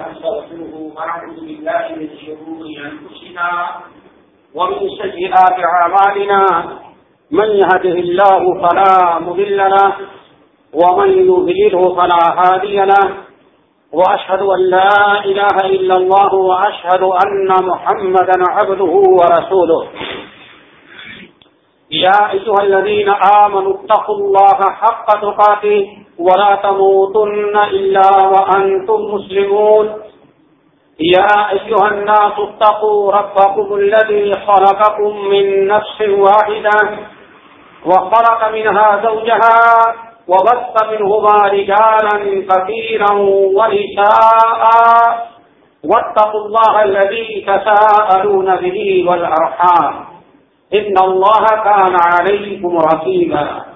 نستغفره ونعوذ بالله من شرور أنفسنا ومن سيئات أعمالنا. من يهده الله فلا مضل له ومن يضلله فلا هادي له. وأشهد أن لا إله إلا الله وأشهد أن محمدا عبده ورسوله. يا أيها الذين آمنوا اتقوا الله حق تقاته. ولا تموتن إلا وأنتم مسلمون. يا أيها الناس اتقوا ربكم الذي خلقكم من نفس واحدة وخلق منها زوجها وبث منهما رجالا كثيرا ونساء. واتقوا الله الذي تساءلون به والأرحام. إن الله كان عليكم رقيبا.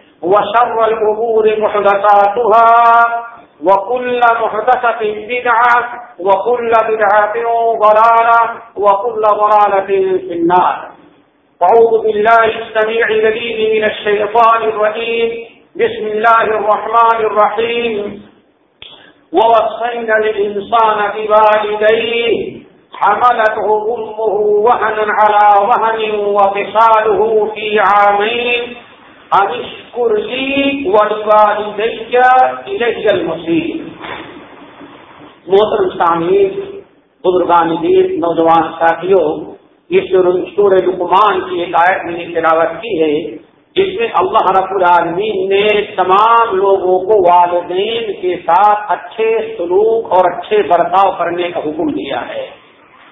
وشر الأمور محدثاتها وكل محدثة بدعة وكل بدعة ضلالة وكل ضلالة في النار. أعوذ بالله السميع لديه من الشيطان الرحيم بسم الله الرحمن الرحيم. ووصينا الإنسان بوالديه. حملته أمه وهنا على وهن وفصاله في عامين. انشکر محترم سامعین بزرگان دیر، نوجوان ساتھیوں، اس سور لکمان کی ایک آیت میں نے تلاوت کی ہے، جس میں اللہ رب العالمین نے تمام لوگوں کو والدین کے ساتھ اچھے سلوک اور اچھے برتاؤ کرنے کا حکم دیا ہے۔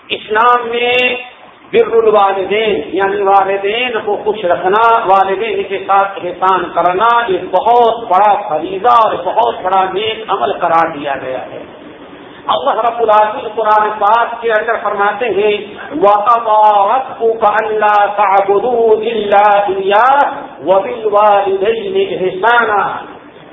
اسلام میں بر الوالدین یعنی والدین کو خوش رکھنا، والدین کے ساتھ احسان کرنا، ایک بہت بڑا فریضہ اور بہت بڑا نیک عمل قرار دیا گیا ہے۔ اللہ رب العالمین قرآن پاک کے اندر فرماتے ہیں احسانہ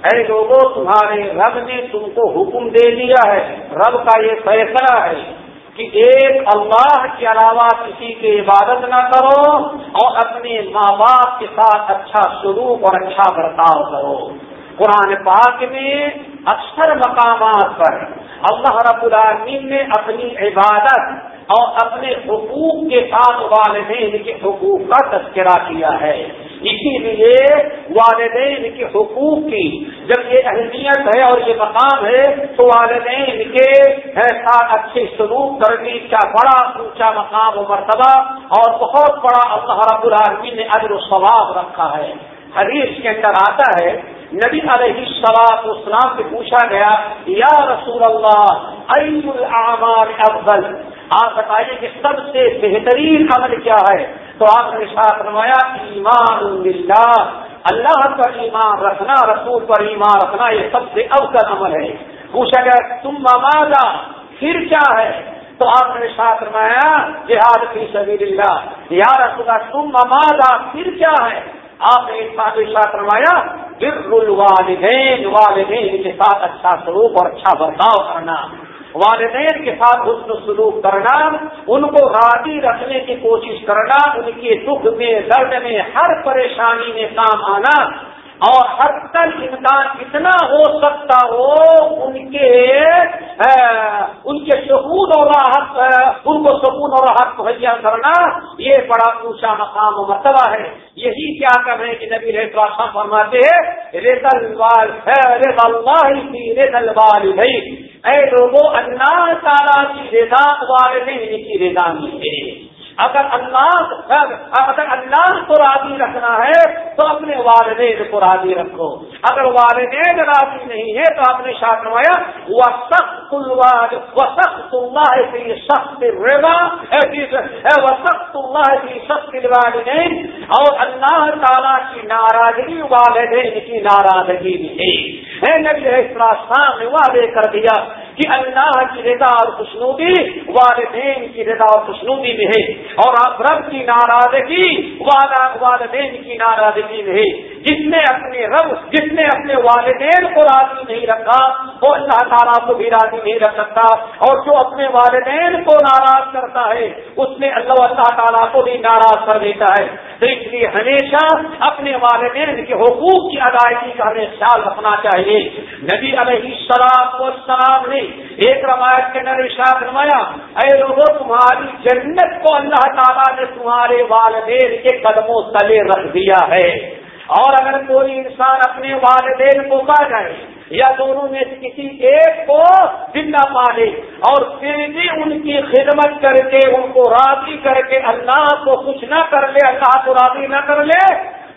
اے لوگوں تمہارے رب نے تم کو حکم دے دیا ہے۔ رب کا یہ فیصلہ ہے۔ کہ ایک اللہ کے علاوہ کسی کی عبادت نہ کرو اور اپنے ماں باپ کے ساتھ اچھا سلوک اور اچھا برتاؤ کرو۔ قرآن پاک میں اکثر مقامات پر اللہ رب العالمین نے اپنی عبادت اور اپنے حقوق کے ساتھ والدین کے حقوق کا تذکرہ کیا ہے۔ اسی لیے والدین کے حقوق کی، جب یہ اہمیت ہے اور یہ مقام ہے، تو والدین کے ساتھ اچھے سلوک کرنے کا بڑا اونچا مقام و مرتبہ اور بہت بڑا اللہ رب العالمین نے ادر و ثواب رکھا ہے۔ حدیث کے اندر آتا ہے، نبی علیہ السلام اسلام سے پوچھا گیا، یا رسول اللہ الاعمال افضل؟ آپ بتائیے کہ سب سے بہترین عمل کیا ہے؟ تو آپ نے ساتھ فرمایا، ایمان باللہ، اللہ پر ایمان رکھنا، رسول پر ایمان رکھنا، یہ سب سے افضل عمل ہے۔ پوچھا گیا، تم ممادا پھر کیا ہے؟ تو آپ نے ساتھ فرمایا، جہاد فی سبیل اللہ یا رسول تم ممادا پھر کیا ہے؟ آپ نے ساتھ فرمایا، بر الوالدین، والدین کے ساتھ اچھا سلوک اور اچھا برتاؤ کرنا۔ والدین کے ساتھ حسن سلوک کرنا، ان کو راضی رکھنے کی کوشش کرنا، ان کے دکھ میں، درد میں، ہر پریشانی میں کام آنا۔ اور ہر تک انسان کتنا ہو سکتا ہو، ان کے ان کے سکون اور راحت ان کو سکون اور راحت مہیا کرنا، یہ بڑا اونچا مقام و مرتبہ ہے۔ یہی کیا کر رہے ہیں کہ نبی ریسا فرماتے ہیں ریت البال ریت اللہ ریت بھائی اے لوگوں اللہ تعالیٰ کی رضا والے والدین کی رضا نہیں میرے لیے اگر اللہ اگر اللہ کو راضی رکھنا ہے، تو اپنے والدین کو راضی رکھو۔ اگر والدین راضی نہیں ہے تو آپ نے شاہ نمایا وہ سخت وہ سخت اللہ کی سخت روا وہ سخت اللہ کی سخت والدین اور اللہ تعالیٰ کی ناراضگی، والدین کی ناراضگی بھی ہے۔ نبی نے وعدے کر دیا۔ کہ اللہ کی رضا اور خوشنودی، والدین کی رضا اور خوشنودی میں ہے۔ اور آپ رب کی ناراضگی والدین کی ناراضگی میں ہے۔ جس نے اپنے رب، جس نے اپنے والدین کو راضی نہیں رکھا، وہ اللہ تعالیٰ کو بھی راضی نہیں رکھ سکتا۔ اور جو اپنے والدین کو ناراض کرتا ہے، اس نے اللہ اللہ تعالیٰ کو بھی ناراض کر دیتا ہے۔ تو اس لیے ہمیشہ اپنے والدین کے حقوق کی ادائیگی کا ہمیں خیال رکھنا چاہیے۔ نبی علیہ السلام کو سلام نے ایک روایت کے اندر ارشاد نمایا اے لوگوں، تمہاری جنت کو اللہ تعالیٰ نے تمہارے والدین کے قدموں تلے رکھ دیا ہے۔ اور اگر کوئی انسان اپنے والدین کو پا جائے یا دونوں میں سے کسی ایک کو زندہ پالے اور پھر بھی ان کی خدمت کر کے، ان کو راضی کر کے اللہ کو کچھ نہ کر لے، اللہ کو راضی نہ کر لے،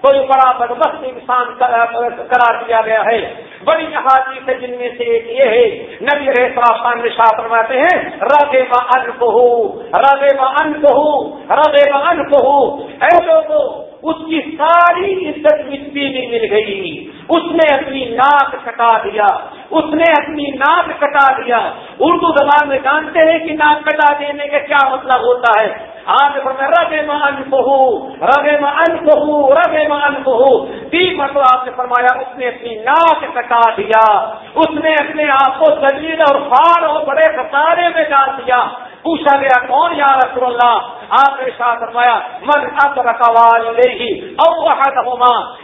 کوئی بڑا بدمست انسان قرار دیا گیا ہے۔ بڑی احادیث ہے جن میں سے ایک یہ ہے، نبی رحسان نشا فرماتے ہیں رگے ان بہو رگے ان بہو رگے ان بہو اے لوگوں اس کی ساری عزت مٹی میں مل گئی۔ اس نے اپنی ناک کٹا دیا۔ اس نے اپنی ناک کٹا دیا۔ اردو زبان میں جانتے ہیں کہ ناک کٹا دینے کا کیا مطلب ہوتا ہے۔ آج ربے مان بہو ربے مان بہو ربے مان بہو تین مرتبہ آپ نے فرمایا، اس نے اپنی ناک کٹا دیا۔ اس نے اپنے آپ کو زمین اور فار اور بڑے خسارے میں ڈال دیا۔ پوچھا گیا، کون یا رسول اللہ؟ آپ نے ساتھ فرمایا، من اب رکھوال لے گی اور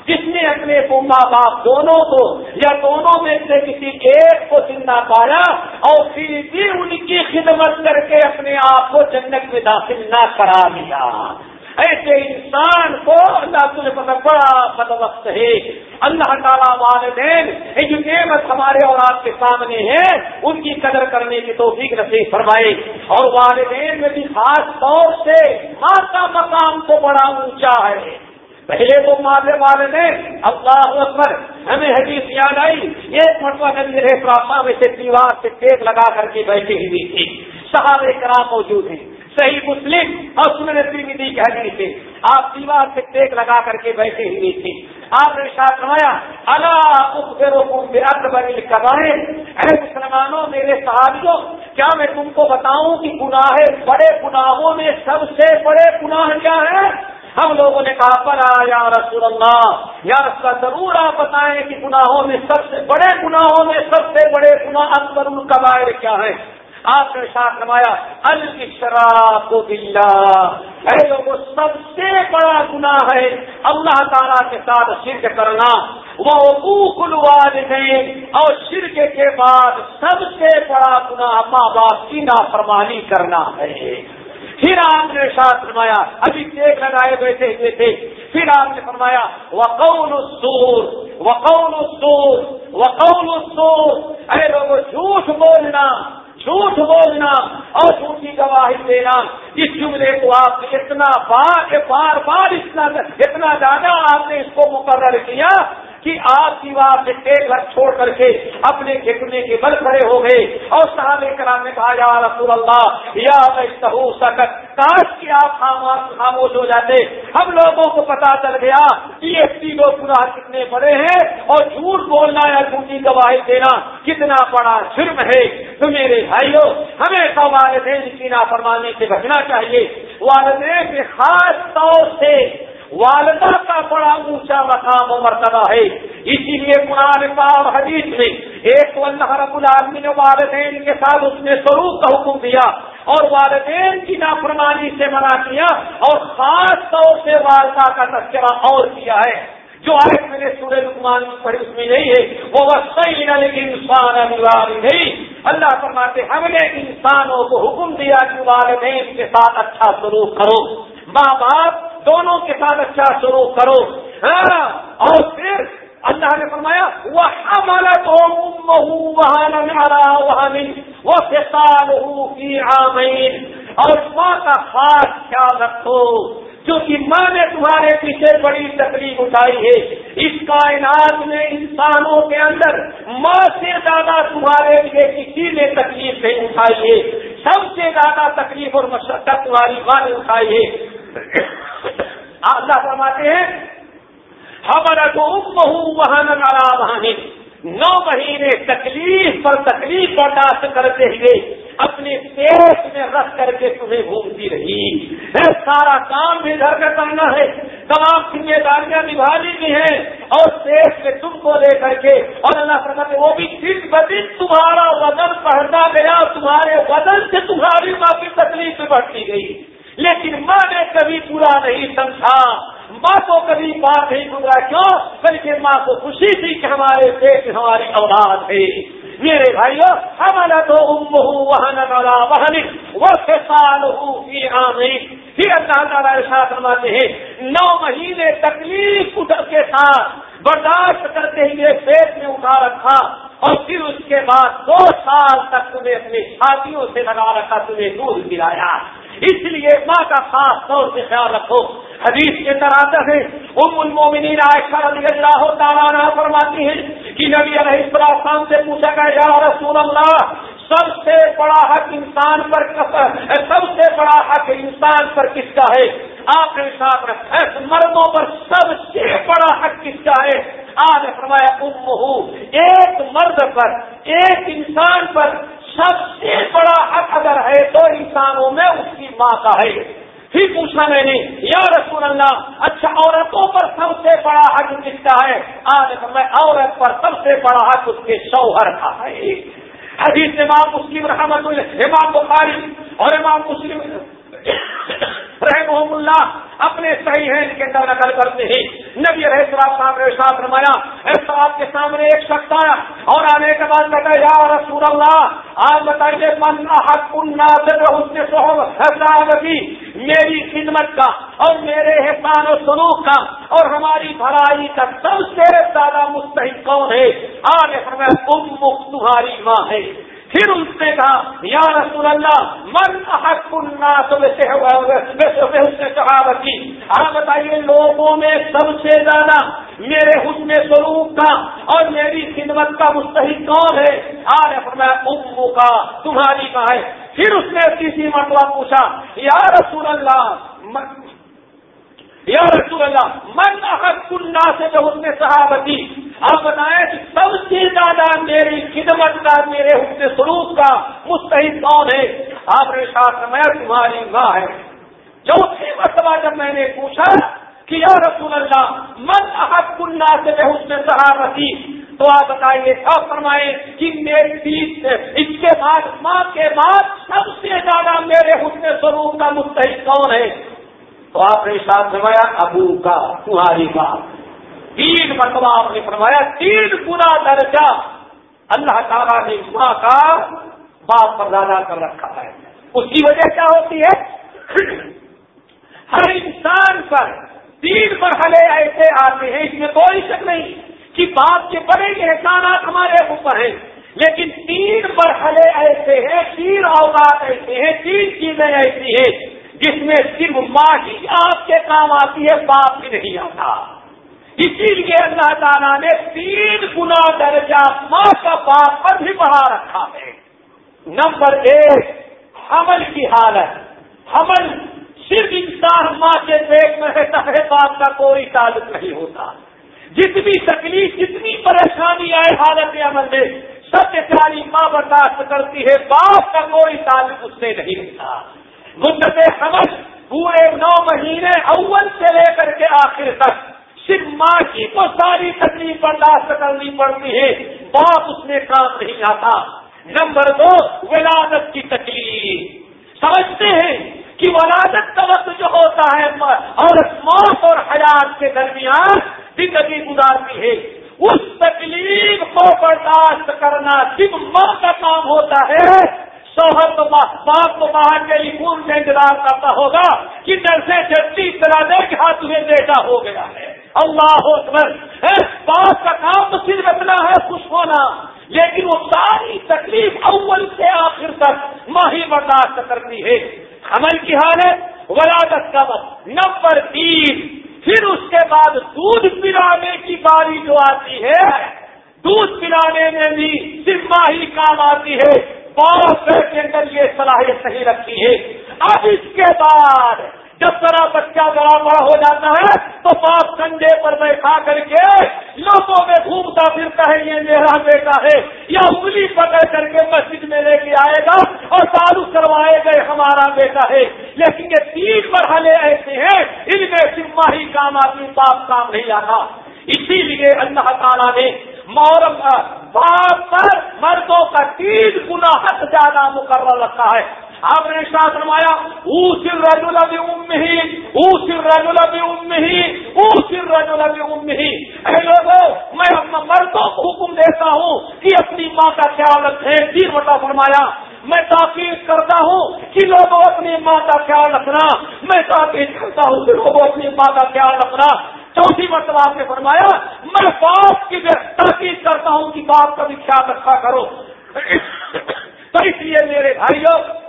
جس نے اپنے ماں باپ دونوں کو یا دونوں میں سے کسی ایک کو زندہ پایا اور پھر بھی ان کی خدمت کر کے اپنے آپ کو جنت میں داخل نہ کرا لیا ایسے انسان کو اللہ تجھے بڑا بد ہے۔ اللہ تعالیٰ والدین جو نعمت ہمارے اور آپ کے سامنے ہے، ان کی قدر کرنے کی توفیق نصیب فرمائے۔ اور والدین میں بھی خاص طور سے ماں کا مقام تو بڑا اونچا ہے۔ پہلے تو مارنے والے نے اللہ اکبر، ہمیں حدیث یاد آئی۔ ایک مرتبہ نبی رہے پراپا میں سے دیوار سے ٹیک لگا کر کے بیٹھی ہوئی تھی۔ صحابہ کرام موجود ہیں۔ صحیح مسلم اور سنن ترمیدی کی حدیث سے آپ دیوار سے ٹیک لگا کر کے بیٹھے ہوئے تھے۔ آپ نے ساتھ نمایا اللہ اے مسلمانوں، میرے صحابیوں، کیا میں تم کو بتاؤں کہ گناہ بڑے گناہوں میں سب سے بڑے گناہ کیا ہے ہم لوگوں نے کہا پر یا رسول اللہ یا رسول ضرور آپ بتائیں کہ گناہوں میں سب سے بڑے گناہوں میں سب سے بڑے گناہ اکبر القبائر کیا ہے آپ نے ساتھ نمایا الشراب اے لوگوں سب سے بڑا گناہ ہے اللہ تعالیٰ کے ساتھ شرک کرنا۔ وہ والدین اور شرک کے بعد سب سے بڑا گناہ ماں باپ کی نافرمانی کرنا ہے۔ پھر آپ نے ساتھ فرمایا، ابھی دیکھ لگائے بیٹھے ہوئے تھے۔ پھر آپ نے فرمایا، وقول السور وقول السور وقول السور ارے لوگوں جھوٹ بولنا۔ جھوٹ بولنا اور جھوٹی گواہی دینا، اس جملے کو آپ نے اتنا بار بار بار اتنا اتنا زیادہ آپ نے اس کو مقرر کیا کہ آپ دیوار سے ٹیک رکھ چھوڑ کر کے اپنے گھٹنے کے بل کھڑے ہو گئے۔ اور صاحب کرام نے کہا، یا رسول اللہ، یا سکت۔ کاش کی آپ خاموش ہو جاتے۔ ہم لوگوں کو پتا چل گیا کہ یہ تینوں گناہ کتنے بڑے ہیں۔ اور جھوٹ بولنا یا جھوٹی گواہی دینا کتنا بڑا جرم ہے۔ تو میرے بھائیوں ہمیں تو والدین کی نافرمانی سے بچنا چاہیے۔ والدین کے خاص طور سے والدہ کا بڑا اونچا مقام و مرتبہ ہے۔ اسی لیے قرآن پاک حدیث میں ایک اللہ رب العالمین نے والدین کے ساتھ اس نے سروپ کا حکم دیا اور والدین کی نافرمانی سے منع کیا اور خاص طور سے والدہ کا تذکرہ اور کیا ہے۔ جو آج میں نے سورہ رکمان پڑھی اس میں نہیں ہے، وہ صحیح نہ لیکن انسان نہیں اللہ فرماتے ہم نے انسانوں کو حکم دیا کہ والدین کے ساتھ اچھا سلوک کرو، ماں باپ دونوں کے ساتھ اچھا شروع کرو۔ ہاں، اور پھر اللہ نے فرمایا وہ ہمارا تو وہ سال اور ماں کا خاص خیال رکھو۔ کیونکہ ماں نے تمہارے پیچھے بڑی تکلیف اٹھائی ہے، اس کائنات میں انسانوں کے اندر ماں سے زیادہ تمہارے لیے کسی نے تکلیف نہیں اٹھائی ہے۔ سب سے زیادہ تکلیف اور مشقت تمہاری ماں نے اٹھائی ہے۔ اللہ فرماتے ہیں، ہمارا تو وہاں وہاں نو مہینے تکلیف پر تکلیف برداشت کرتے ہوئے اپنے پیٹ میں رکھ کر کے تمہیں گھومتی رہی۔ سارا کام بھی گھر کا کرنا ہے۔ تمام ذمہ داریاں نبھانی بھی ہیں۔ اور پیٹ میں تم کو لے کر کے اور اللہ فرماتے وہ بھی دن بدن تمہارا وزن بڑھتا گیا، تمہارے وزن سے تمہاری ماں کی تکلیف بڑھتی گئی۔ لیکن ماں نے کبھی پورا نہیں سمجھا۔ ماں کو کبھی بات نہیں گزرا کیوں؟ بلکہ ماں کو خوشی تھی کہ ہمارے پیٹ ہماری اولاد ہے۔ میرے بھائیو ہمارا تو ام ہوں وہ سال ہوں پھر اللہ تعالیٰ ارشاد فرماتے ہیں، نو مہینے تکلیف کے ساتھ برداشت کرتے ہوئے پیٹ میں اٹھا رکھا اور پھر اس کے بعد دو سال تک تمہیں اپنی شادیوں سے لگا رکھا، تمہیں دودھ پلایا۔ اس لیے ماں کا خاص طور سے خیال رکھو۔ حدیث کے طرح ہے، ام المومنین عائشہ رضی اللہ تعالیٰ فرماتی ہیں کہ نبی علیہ السلام سے پوچھا گیا، یا رسول اللہ، سب سے بڑا حق انسان پر سب سے بڑا حق انسان پر کس کا ہے؟ آپ نے ساتھ مردوں پر سب سے بڑا حق کس کا ہے؟ آج فرمایا ام ایک مرد پر، ایک انسان پر سب سے بڑا حق اگر ہے تو انسانوں میں اس کی ماں کا ہے۔ پھر پوچھا میں نے، یا رسول اللہ اچھا عورتوں پر سب سے بڑا حق کس کا ہے؟ آج میں عورت پر سب سے بڑا حق اس کے شوہر کا ہے۔ حدیث امام مسلم رحمت امام بخاری اور امام مسلم رحم اللہ اپنے صحیح ہے کے اندر نقل کرتے ہیں۔ نبی رہے صاحب نے ساتھ رمایا آپ کے سامنے ایک شخص آیا اور آنے کے بعد بتا یا رسول اللہ، آج بتائیے من حق حسابی میری خدمت کا اور میرے احسان و سلوک کا اور ہماری بھلائی کا سب سے زیادہ مستحق کون ہے؟ آج ام تمہاری ماں ہے۔ پھر اس نے کہا، یا رسول اللہ، من احق الناس ویسے ویسے آپ بتائیے، لوگوں میں سب سے زیادہ میرے حسن سلوک کا اور میری خدمت کا مستحق کون ہے؟ آج میں امو کا، تمہاری کا ہے۔ پھر اس نے کسی مرتبہ پوچھا، یا رسول اللہ یا رسول اللہ، من احق اللہ سے جو اس نے صحابتی؟ آپ بتائیں کہ سب سے زیادہ میری خدمت کا، میرے حسن سلوک کا مستحد کون ہے؟ آپ نے ساتھ میں تمہاری ماں ہے۔ چوتھی مرتبہ جب میں نے پوچھا کہ یا رسول اللہ من احق اللہ سے جو حسن صحابتی تو آپ بتائیے سب فرمائے کہ میری اس کے بعد ماں کے بعد سب سے زیادہ میرے حسن سلوک کا مستحد کون ہے؟ تو آپ نے ساتھ فرمایا، ابو کا، تمہاری بات تین مرتبہ آپ نے فرمایا، تین پورا درجہ۔ اللہ تعالیٰ نے ماں کا باپ پر زیادہ کر رکھا ہے۔ اس کی وجہ کیا ہوتی ہے؟ ہر انسان پر تین مرحلے ایسے آتے ہیں، اس میں کوئی شک نہیں کہ باپ کے بڑے احسانات ہمارے اوپر ہیں۔ لیکن تین مرحلے ایسے ہیں، تین اوقات ایسے ہیں، تین چیزیں ایسی ہیں جس میں صرف ماں ہی آپ کے کام آتی ہے، باپ بھی نہیں آتا۔ اسی لیے اللہ تعالیٰ نے تین گنا درجہ ماں کا باپ پر بھی بڑھا رکھا ہے۔ نمبر ایک، حمل کی حالت۔ حمل صرف انسان ماں کے پیٹ میں رہتا ہے، باپ کا کوئی تعلق نہیں ہوتا۔ جتنی تکلیف، جتنی پریشانی آئے حالت عمل میں، سب پیاری ماں برداشت کرتی ہے، باپ کا کوئی تعلق اس سے نہیں رہتا مدت حمل پورے نو مہینے اول سے لے کر کے آخر تک صرف ماں کی کو ساری تکلیف برداشت کرنی پڑتی ہے۔ باپ اس میں کام نہیں آتا۔ نمبر دو، ولادت کی تکلیف۔ سمجھتے ہیں کہ ولادت کا وقت جو ہوتا ہے اور موت اور حیات کے درمیان زندگی گزارتی ہے۔ اس تکلیف کو برداشت کرنا صرف ماں کا کام ہوتا ہے، شوہر تو باپ کو باہر کے لیے میں انتظار کرتا ہوگا کہ نرسیں جلدی اطلاع دے کہ ہاتھ تمہیں بیٹا ہو گیا ہے۔ اللہ اکبر۔ باپ کا کام تو صرف اتنا ہے، خوش ہونا۔ لیکن وہ ساری تکلیف اول سے آخر تک ماہی برداشت کرتی ہے۔ عمل کی حالت ولادت کا وقت، نمبر تین۔ پھر اس کے بعد دودھ پلانے کی باری جو آتی ہے، دودھ پلانے میں بھی صرف ماہی کام آتی ہے۔ بہت کے اندر یہ صلاحیت صحیح رکھتی ہے۔ اب اس کے بعد جب ذرا بچہ ذرا بڑا ہو جاتا ہے تو پاس کنڈے پر بیٹھا کر کے لوگوں میں گھومتا پھرتا ہے، یہ میرا بیٹا ہے۔ یا انگلی پکڑ کر کے مسجد میں لے کے آئے گا اور تعلق کروائے گئے ہمارا بیٹا ہے۔ لیکن یہ تین مرحلے ایسے ہیں، ان میں سما ہی کام آتی باپ کام نہیں آتا۔ اسی لیے اللہ تعالیٰ نے مورم باپ پر مردوں کا تین گنا حق زیادہ مقرر رکھا ہے۔ آپ نے ساتھ فرمایا او سر رجول ام ہی او سر رجول ام ہی او سر رجول ام ہی اے لوگوں میں اپنا مردوں کو حکم دیتا ہوں کہ اپنی ماں کا خیال رکھیں۔ تین بتا فرمایا، میں تاکید کرتا ہوں کہ لوگوں اپنی ماں کا خیال رکھنا، میں تاکید کرتا ہوں کہ لوگوں اپنی ماں کا خیال رکھنا۔ چوتھی مرتبہ آپ نے فرمایا، میں باپ کی تاکید کرتا ہوں کہ باپ کا بھی خیال رکھا کرو۔ تو اس لیے میرے بھائیوں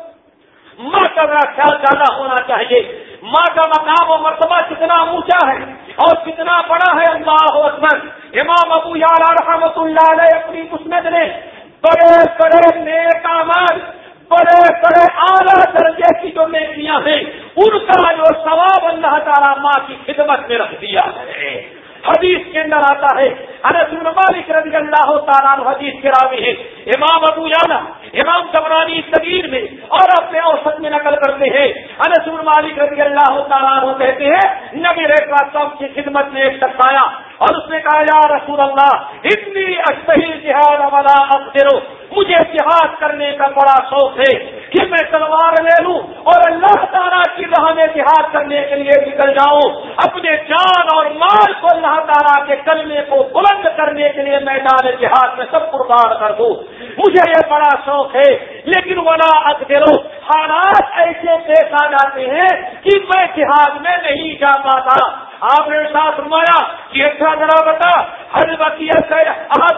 ماں کا میرا خیال زیادہ ہونا چاہیے۔ ماں کا مقام و مرتبہ کتنا اونچا ہے اور کتنا بڑا ہے اللہ اکبر۔ امام ابو یار رحمت اللہ علیہ اپنی مسند نے بڑے بڑے نیک آماد بڑے بڑے اعلیٰ درجے کی جو نیکیاں ہیں، ان کا جو ثواب اللہ تعالیٰ ماں کی خدمت میں رکھ دیا ہے۔ حدیث کے اندر آتا ہے، انس مالک رضی اللہ تعالیٰ حدیث کے راوی ہے امام ابو جانا امام کمرانی صغیر میں اور اپنے اوسط میں نقل کرتے ہیں۔ انس مالک رضی اللہ تعالیٰ کہتے ہیں، نبی ریکا سب کی خدمت میں ایک شخص آیا اور اس نے کہا، یا رسول اللہ، اتنی اشتہی جہاد والا افسرو مجھے جہاد کرنے کا بڑا شوق ہے۔ کہ میں تلوار لے لوں اور اللہ تعالیٰ کی راہ میں جہاد کرنے کے لیے نکل جاؤں، اپنے جان اور مال کو اللہ تعالیٰ کے کلمے کو بلند کرنے کے لیے میدان جہاد میں سب قربان کر دوں۔ مجھے یہ بڑا شوق ہے، لیکن ولا اکثر حالات ایسے پیش آ جاتے ہیں کہ میں جہاد میں نہیں جا پاتا۔ آپ نے ساتھ رمایا کہ اچھا ذرا بتا، ہر وقت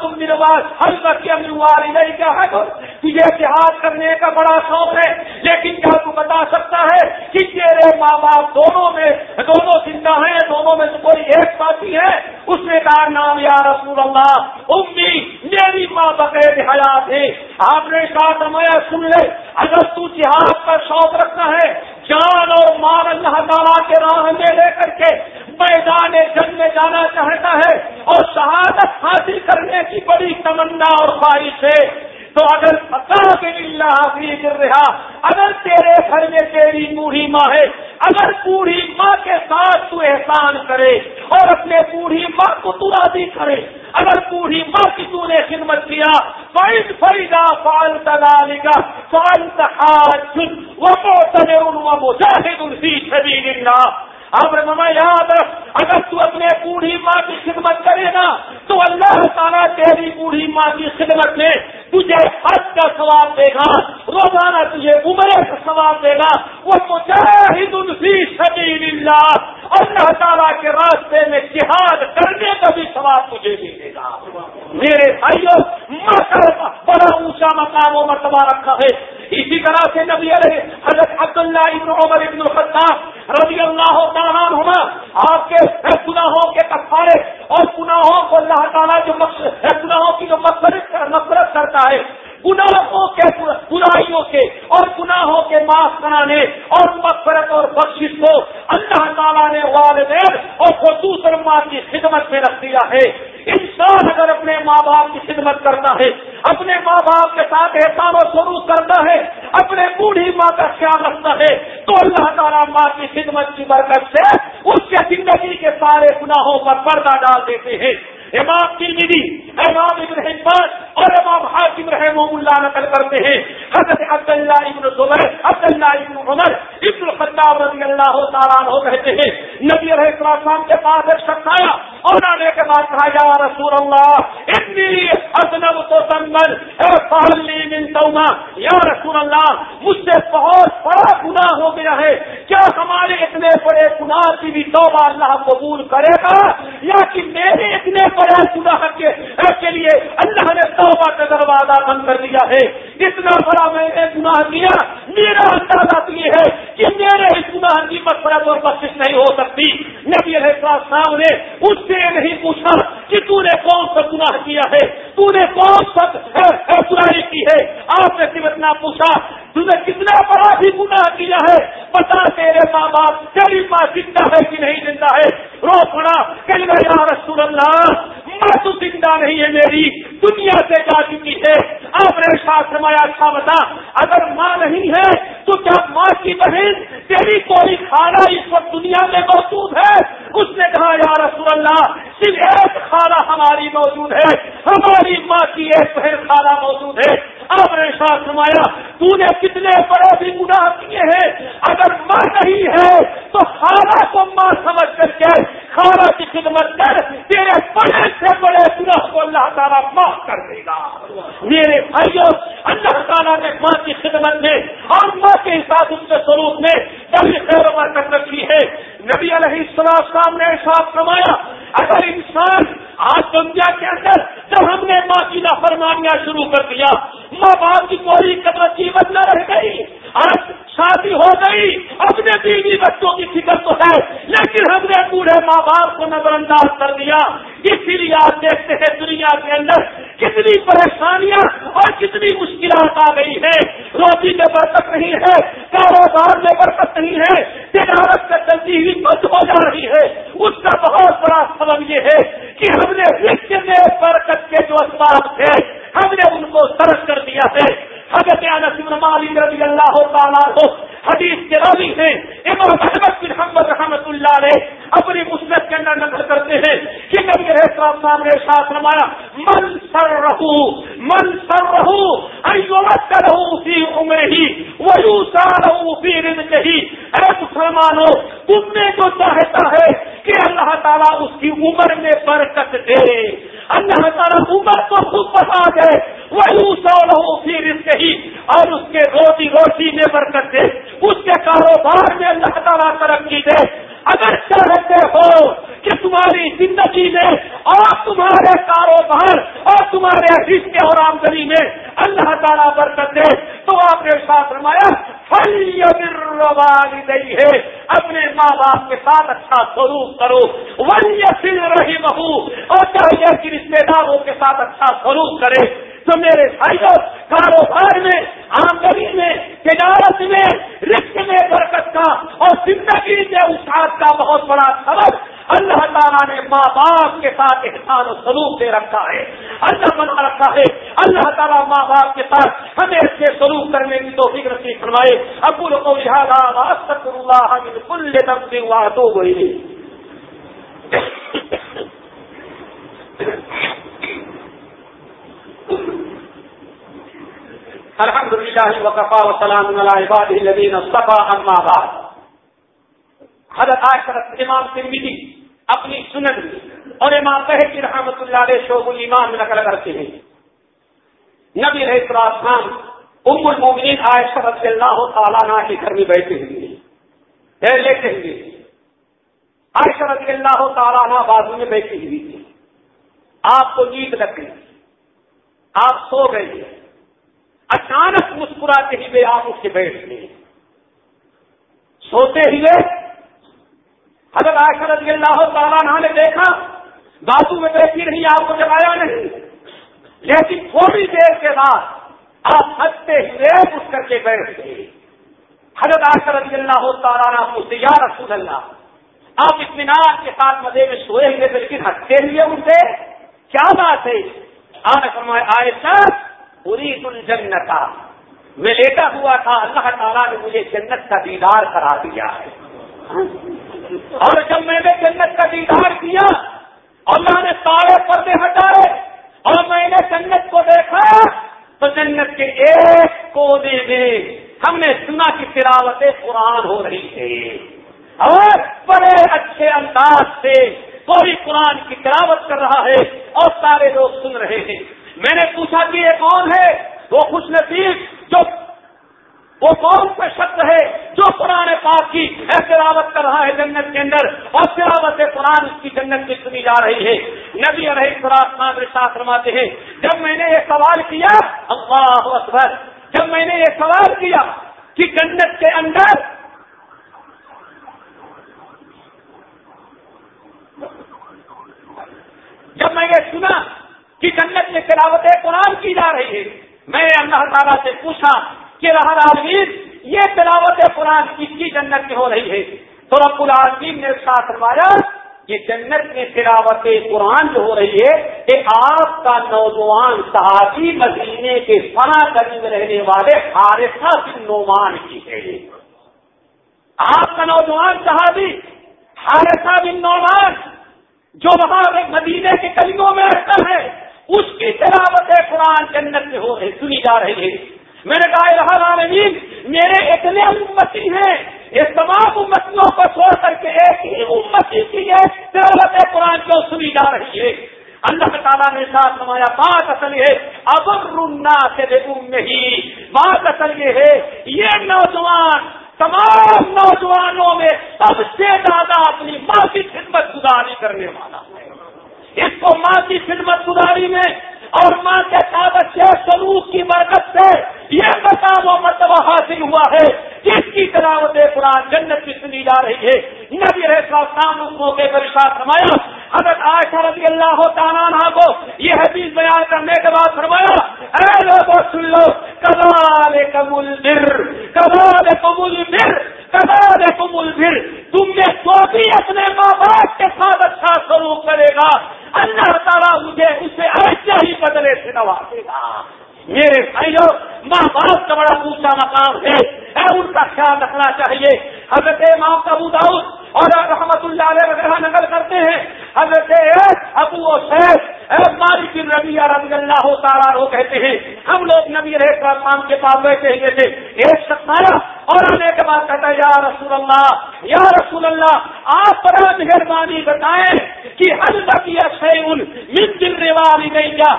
تم میرے پاس ہر وقت نہیں کیا ہے۔ تجھے جہاد کرنے کا بڑا شوق ہے، لیکن کیا تو بتا سکتا ہے کہ تیرے ماں باپ دونوں میں، دونوں زندہ ہیں، دونوں میں کوئی ایک ساتھی ہے؟ اس نے کہا نام یا رسول اللہ، امی، میری ماں بقیر حیات ہے آپ نے ساتھ رمایا سن لے، اگر تو جہاد کا شوق رکھنا ہے، جان اور مال اللہ تعالیٰ کے راہ میں لے کر کے میدان جنگ میں جانا چاہتا ہے اور شہادت حاصل کرنے کی بڑی تمنا اور خواہش ہے۔ تو اگر گر رہا، اگر تیرے گھر میں تیری بوڑھی ماں ہے، اگر بوڑھی ماں کے ساتھ تو احسان کرے اور اپنے بوڑھی ماں کو تو راضی کرے۔ اگر بوڑھی ماں کی تو نے خدمت کیا فائد فریدا فال تدالی کا فال تحاج وہ مجاہد الفی شبیر اللہ اب مما یاد اگر تو اپنے بوڑھی ماں کی خدمت کرے گا تو اللہ تعالیٰ تیری بوڑھی ماں کی خدمت میں تجھے حج کا ثواب دے گا، روزانہ تجھے عمرے کا ثواب دے گا۔ وہ مجاہد الفی سبیل اللہ اللہ تعالیٰ کے راستے میں جہاد کرنے کا بھی ثواب تجھے بھی دے گا۔ میرے بھائیوں بڑا اونچا مقام و مرتبہ رکھا ہے۔ اسی طرح سے نبی علیہ حضرت عبداللہ ابن عمر ابن الخطاب رضی اللہ تعالیٰ ہونا آپ کے گناہوں کے کفارے اور گناہوں کو اللہ تعالیٰ جو گناہوں کی جو مفرت نفرت کرتا ہے، گناہوں کے برائیوں کے اور گناہوں کے معاف کرانے اور مفرت اور بخش کو اللہ تعالیٰ نے والدین اور خصوص ماں کی خدمت میں رکھ دیا ہے انسان اگر اپنے ماں باپ کی خدمت کرتا ہے اپنے ماں باپ کے ساتھ احسان و سروس کرتا ہے اپنے بوڑھی ماں کا خیال رکھتا ہے تو اللہ تعالیٰ ماں کی خدمت کی برکت سے اس کے زندگی کے سارے گناہوں پر پردہ ڈال دیتے ہیں۔ امام کی امام ابن حبان اور امام حاکم رحم اللہ نقل کرتے ہیں۔ حضرت عبداللہ ابن زبر عبداللہ ابن عمر، ابن الخطاب رضی اللہ تعالیٰ عنہ کہتے ہیں، نبی علیہ السلام کے پاس ایک شخص آیا اور آنے کے بعد کہا یا رسول اللہ اتنی ازنب تو سنگل فہلی من توما یا رسول اللہ، مجھ سے بہت بڑا گناہ ہو گیا ہے۔ کیا ہمارے اتنے بڑے گناہ کی بھی توبہ اللہ قبول کرے گا؟ یا کہ میرے اتنے بڑے گناہ کے لیے اللہ نے توبہ کا دروازہ بند کر دیا ہے؟ اتنا بڑا میں نے گناہ کیا، میرا اندازہ یہ ہے کہ میرے اس گناہ کی مسرت اور بخش نہیں ہو سکتی۔ نبی علیہ السلام نے اس سے نہیں پوچھا کہ تو نے کون سا گناہ کیا ہے؟ تو نے کون سا برائی کی ہے؟ آپ نے صرف اتنا پوچھا تم نے کتنا بڑا بھی گناہ کیا ہے؟ پتا تیرے ماں باپ، تیری ماں زندہ ہے کہ نہیں زندہ ہے؟ رو پڑا کئی یا رسول اللہ، ماں تو زندہ نہیں ہے میری، دنیا سے جا چکی ہے۔ آپ نے ساتھ سمایا اچھا بتا، اگر ماں نہیں ہے، تو کیا ماں کی بہن، تیری کوئی کھانا اس وقت دنیا میں موجود ہے؟ اس نے کہا، یا رسول اللہ، صرف ایک کھانا ہماری موجود ہے، ہماری ماں کی ایک بہن کھانا موجود ہے۔ آپ نے ساتھ سمایا تو نے کتنے بڑے بھی گناہ کیے ہیں۔ اگر ماں نہیں ہے، تو خارا کو ماں سمجھ کر کے خارا کی خدمت کر، تیرے بڑے سے بڑے گناہ کو اللہ تعالیٰ معاف کر دے گا۔ میرے بھائیوں اللہ تعالیٰ نے ماں کی خدمت میں اور ماں کے حساب اس کے سلوک میں کبھی خیر کر رکھی ہے۔ نبی علیہ السلام صاحب نے احساس کمایا اگر انسان آج دنیا کے اندر جب ہم نے ماں کی نافرمانیاں شروع کر دیا، ماں باپ کی کوئی قدر قیمت نہ رہ گئی۔ آج شادی ہو گئی۔ اپنے بیوی بچوں کی فکر تو ہے، لیکن ہم نے پورے ماں باپ کو نظر انداز کر دیا۔ اسی لیے آپ دیکھتے ہیں دنیا کے اندر کتنی پریشانیاں اور کتنی مشکلات آ گئی ہے روٹی میں برکت نہیں ہے کاروبار میں برکت نہیں ہے، تجارت کا چلتی بند ہو جا رہی ہے۔ اس کا بہت بڑا سبب یہ ہے کہ ہم نے میں برکت کے جو اسباب تھے ہم نے ان کو سرد کر دیا ہے حضرت انس مالک رضی اللہ تعالیٰ کو حدیث کے راوی ہیں امام احمد بن حمد رحمت اللہ نے اپنی مسلط کے اندر نقل کرتے ہیں کہ نبی صاحب صاحب نے ساتھ رمایا من سر رہو من سر رہو ایومت رہو فی عمر ہی ویو رہو فی رزق ہی اے مسلمانوں تم نے جو چاہتا ہے کہ اللہ تعالیٰ اس کی عمر میں برکت دے اللہ تعالیٰ عمر کو خود بتا دے ویو رہو فی رزق ہی اور اس کے روزی روٹی میں برکت دے اس کے کاروبار میں اللہ تعالیٰ ترقی دے اگر چاہتے ہو کہ تمہاری زندگی میں اور تمہارے کاروبار اور تمہارے رشتے اور آمدنی میں اللہ تعالیٰ برکت دے تو آپ نے ساتھ رمایا گئی ہے اپنے ماں باپ کے ساتھ اچھا سلوک کرو ون رہی بہو اور چاہیے کہ رشتے داروں کے ساتھ اچھا سلوک کرے۔ تو میرے بھائیوں، کاروبار میں، آمدنی میں، تجارت میں رشتے میں برکت کا اور زندگی میں اسات کا بہت بڑا سبب اللہ تعالیٰ نے ماں باپ کے ساتھ احسان و سلوک دے رکھا ہے۔ اللہ بنا رکھا ہے۔ اللہ تعالیٰ ماں باپ کے ساتھ ہمیں اس کے سلوک کرنے کی تو فکر فرمائے۔ ابو کو لہٰذا اللہ کل دم سے ہوا تو الحمد للہ وقفا وسلام الدین صفا اما بعد. حضرت عاشرت امام ترمیدی اپنی سنن، اور امام بحث رحمت اللہ علیہ شعب الایمان میں نقل کرتے ہیں نبی رہے خان ام المومنین عائشہ رضی اللہ تعالیٰ عنہ کے گھر میں بیٹھے ہوئے لیتے ہوئے عائشہ رضی اللہ تعالیٰ عنہ بازو میں بیٹھی ہوئی تھی۔ آپ کو نیند لگ گئی۔ آپ سو گئے۔ اچانک مسکراتے ہوئے آپ اس کے بیٹھ گئے۔ سوتے ہوئے حضرت عائشہ رضی اللہ تعالیٰ نے دیکھا، بازو میں بیٹھی نہیں آپ کو جگایا نہیں۔ لیکن تھوڑی دیر کے بعد آپ ہنستے ہوئے اٹھ کر کے بیٹھ گئے۔ حضرت عائشہ رضی اللہ تعالیٰ پوچھتے یا رسول اللہ آپ اطمینان کے ساتھ مزے میں سوئے ہوئے لیکن ہنستے ہوئے اٹھے کیا بات ہے؟ آنے فرمائے عائشہ پوری الجنت میں لیٹا ہوا تھا، اللہ تعالیٰ نے مجھے جنت کا دیدار کرا دیا ہے۔ اور جب میں نے جنت کا دیدار کیا، اللہ نے سارے پردے ہٹائے اور میں نے جنت کو دیکھا، تو جنت کے ایک کونے میں ہم نے سنا کی تلاوت قرآن ہو رہی ہے اور بڑے اچھے انداز سے کوئی قرآن کی تلاوت کر رہا ہے اور سارے لوگ سن رہے ہیں۔ میں نے پوچھا کہ یہ کون ہے؟ وہ خوش نصیب جو وہ کون سا شخص ہے، جو قرآن پاک کی تلاوت کر رہا ہے جنت کے اندر اور تلاوت قرآن اس کی جنت میں سنی جا رہی ہے۔ نبی علیہ خراب ساتھ فرماتے ہیں، جب میں نے یہ سوال کیا، اللہ اکبر، جب میں نے یہ سوال کیا کہ جنت کے اندر جب میں یہ سنا کہ جنت میں تلاوت قرآن کی جا رہی ہے، میں اللہ تعالیٰ سے پوچھا کہ رہا راجویر یہ تلاوت قرآن کس کی جنت میں ہو رہی ہے؟ تو رب العالمین نے ساتھ روایا کہ جنت میں تلاوت قرآن جو ہو رہی ہے کہ آپ کا نوجوان صحابی مدینے کے فنا قریب رہنے والے حارثہ بن نعمان کی ہے۔ آپ کا نوجوان صحابی حارثہ بن نعمان جو وہاں مدینے کے کلیوں میں رہتا ہے، اس کی تلاوت قرآن جنت میں ہو رہی، سنی جا رہی ہے میں نے کہا رہا العالمین، میرے اتنے امتی ہیں، یہ تمام امتیوں کو چھوڑ کر کے ایک ہی امتی کی ہے تلاوت قرآن کو سنی جا رہی ہے اللہ تعالیٰ نے ساتھ نمایا بات اصل ہے، ابر رونا سے ہی بات اصل یہ ہے، یہ نوجوان تمام نوجوانوں میں سب سے زیادہ اپنی ماں کی خدمت گزاری کرنے والا ہے۔ اس کو ماں کی خدمت گزاری میں اور ماں کے ساتھ اچھے سلوک کی برکت سے یہ مقام و مرتبہ حاصل ہوا ہے جس کی تلاوت قرآن جنت کی سنی جا رہی ہے۔ نبی رہا شام اس موقع پر ساتھ فرمایا، حضرت عائشہ رضی اللہ تعالیٰ کو یہ حدیث بیان کرنے کے بعد فرمایا، اے لوگوں سن لو کبال کبول بر کبال قبول بر کبال قبول بر تم نے تو بھی اپنے ماں باپ کے ساتھ اچھا سلوک کرے گا۔ اللہ تعالیٰ مجھے اسے ایسا ہی بدلے سے نوازے گا۔ میرے بھائیوں ماں باپ کا بڑا اونچا مقام ہے۔ ان کا خیال رکھنا چاہیے۔ حضرت ماں کا داؤد اور رحمت اللہ علیہ وغیرہ نقل کرتے ہیں۔ حضرت ابو و شیخ مالک بن ربی رضی اللہ تعالیٰ وہ کہتے ہیں، ہم لوگ نبی رہے کے پاس بیٹھے ہوئے تھے۔ ایک شخص آیا اور آنے کے بعد کہتا ہے یا رسول اللہ، یا رسول اللہ، آپ پر مہربانی بتائیں کہ حل تک یا شیون من دل والی نہیں کیا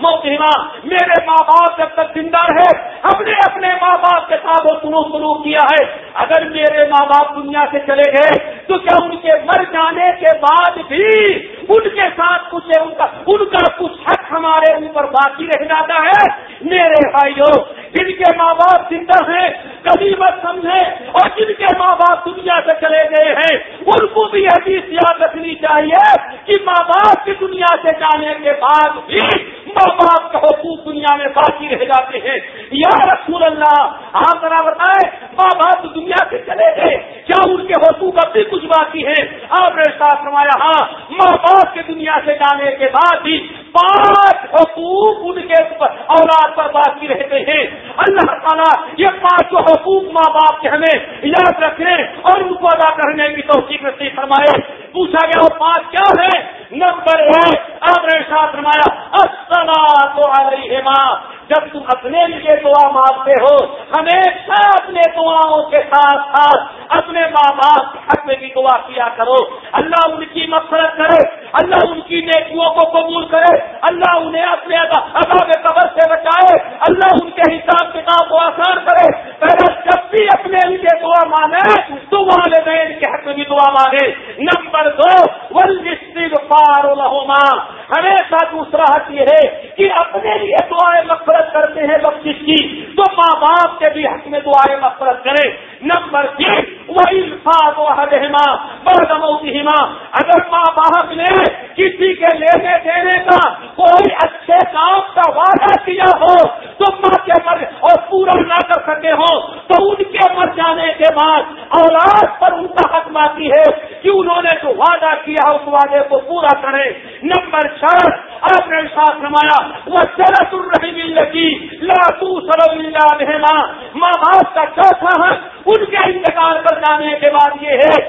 موتما میرے ماں باپ جب تک زندہ ہے ہم نے اپنے ماں باپ کے ساتھ سلوک سلوک کیا ہے۔ اگر میرے ماں باپ دنیا سے چلے گئے، تو کیا ان کے مر جانے کے بعد بھی ان کے ساتھ کچھ ان کا ان کا کچھ حق ہمارے اوپر باقی رہ جاتا ہے۔ میرے بھائیوں جن کے ماں باپ زندہ ہیں کبھی مت سمجھے اور جن کے ماں باپ دنیا سے چلے گئے ہیں، ان کو بھی حدیث یاد رکھنی چاہیے کہ ماں باپ کی دنیا سے جانے کے بعد بھی ماں باپ کا حقوق دنیا میں باقی رہ جاتے ہیں۔ یا رسول اللہ، آپ ذرا بتائیں، ماں باپ دنیا سے چلے گئے، کیا ان کے حقوق اب بھی کچھ باقی ہے آپ نے ساتھ فرمایا ہاں ماں باپ کے دنیا سے جانے کے بعد بھی پانچ حقوق ان کے اولاد پر باقی رہتے ہیں۔ اللہ تعالیٰ یہ پانچ حقوق ماں باپ کے ہمیں یاد رکھیں اور ان کو ادا کرنے کی توفیق نصیب فرمائے۔ پوچھا گیا وہ پانچ کیا ہے؟ نمبر ایک، آپ نے ساتھ فرمایا تو علیہ ماں جب تم اپنے لیے دعا مانگتے ہو، ہمیشہ اپنے دعاؤں کے ساتھ ساتھ اپنے ماں باپ کے حق میں بھی دعا کیا کرو۔ اللہ ان کی مفرت کرے۔ اللہ ان کی نیکیوں کو قبول کرے، اللہ انہیں اپنے عذاب قبر سے بچائے، اللہ ان کے حساب کتاب کو آسان کرے۔ پہلا جب بھی اپنے لیے دعا مانگے تو والدین کے حق میں دعا مانگے۔ نمبر دو پار ہمیشہ دوسرا حق یہ ہے کہ اپنے لیے دعائیں مفرت کرتے ہیں بخش کی، تو ماں باپ کے بھی حق میں دعائیں مفرت کرے نمبر تین وہی الفاظ و حدما بردما اگر ماں باپ نے کسی کے لینے دینے کا کوئی اچھے کام کا وعدہ کیا ہو، تو ماں کے مر اور پورا نہ کر سکے ہو تو ان کے مر جانے کے بعد اولاد پر ان کا حق باقی ہے کہ انہوں نے جو وعدہ کیا اس وعدے کو پورا کرے نمبر چار آپ نے ساتھ نمایا وہ چرت الرحیم لگی لاتو سر ماں ماں باپ کا چوتھا حق ان کے انتقال پر جانے کے بعد یہ ہے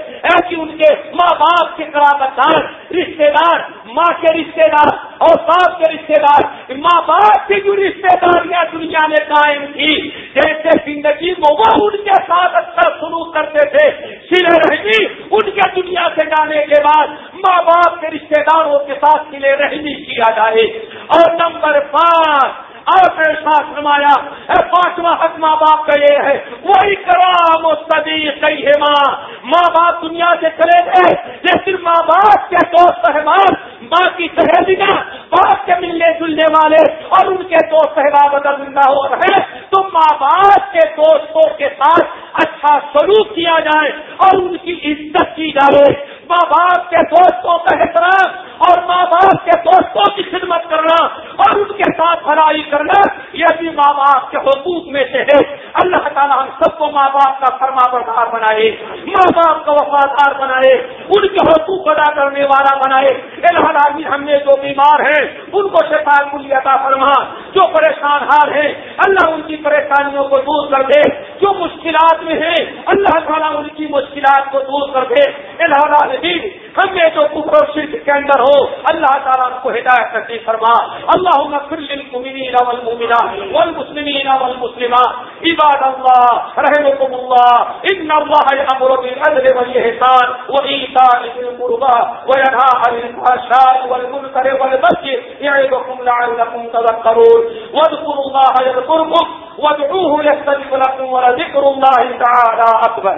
کہ ان کے ماں باپ کے دار رشتے دار، ماں کے رشتے دار، اور باپ کے رشتے دار۔ ماں باپ کی جو رشتے داریاں دنیا میں قائم تھی، جیسے زندگی کو وہ ان کے ساتھ اچھا سلوک کرتے تھے۔ سلے رہنی ان کے دنیا سے جانے کے بعد ماں باپ کے رشتے داروں کے ساتھ سلے رہنی کیا جائے۔ اور نمبر پانچ آپ نے ساتھ فرمایا پانچواں حق ماں باپ کا یہ ہے، وہی کرام و صدیق ہے ماں۔ ماں باپ دنیا سے چلے گئے، لیکن ماں باپ کے دوست احمد ماں کی سہیلیاں باپ کے ملنے جلنے والے اور ان کے دوست احباب اگر زندہ ہو رہے۔ تو ماں باپ کے دوستوں کے ساتھ اچھا سلوک کیا جائے اور ان کی عزت کی جائے۔ ماں باپ کے دوستوں کا احترام اور ماں باپ کے دوستوں کی خدمت کرنا اور ان کے ساتھ بھلائی کرنا، یہ بھی ماں باپ کے حقوق میں سے ہے۔ اللہ تعالیٰ ہم سب کو ماں باپ کا فرما بردار بنائے ماں باپ کا وفادار بنائے، ان کے حقوق ادا کرنے والا بنائے۔ الحال ہم نے جو بیمار ہیں، ان کو شفا ملی عطا فرما۔ جو پریشان حال ہیں، اللہ ان کی پریشانیوں کو دور کر دے۔ جو مشکلات میں ہیں، اللہ تعالیٰ ان کی مشکلات کو دور کر دے۔ الحال ہم نے جو کفر شرک کے اندر ہو، اللہ تعالیٰ کو ہدایت کرتی فرما۔ اللہ للمؤمنین والمؤمنات والمسلمین والمسلمات۔ عباد اللہ رحمكم اللہ۔ ان اللہ یامر بالعدل والاحسان وایتاء ذی القربى وینهى عن الفحشاء والمنکر والبغي يعظكم لعلكم تذكرون واذكروا الله يذكركم وادعوه يستجب لكم ولذكر الله تعالى اكبر